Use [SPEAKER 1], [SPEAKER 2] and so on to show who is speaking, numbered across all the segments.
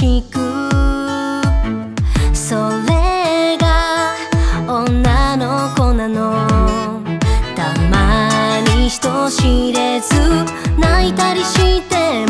[SPEAKER 1] しくそれが女の子なの。たまに人知れず泣いたりしても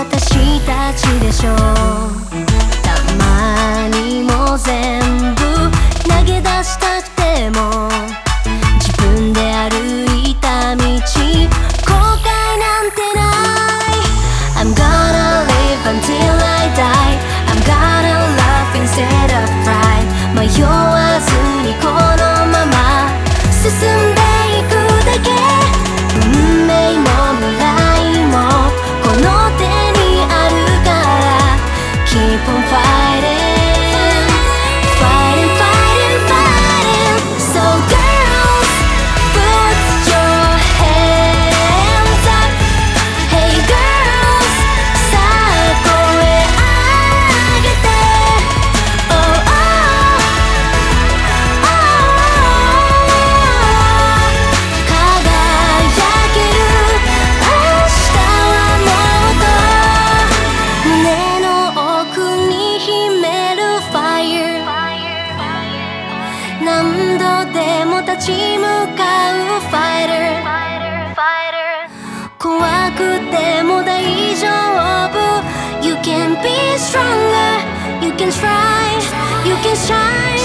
[SPEAKER 1] 私たちでしょ。うたまにも全部投げ出したくても自分で歩いた道後悔なんてない。I'm gonna live until I die. I'm gonna love instead of cry 迷わずにこのまま進んでいくだけ。運命も Cùng 何度でも立ち向かうファイター怖くても大丈夫 You can be stronger You can try You can shine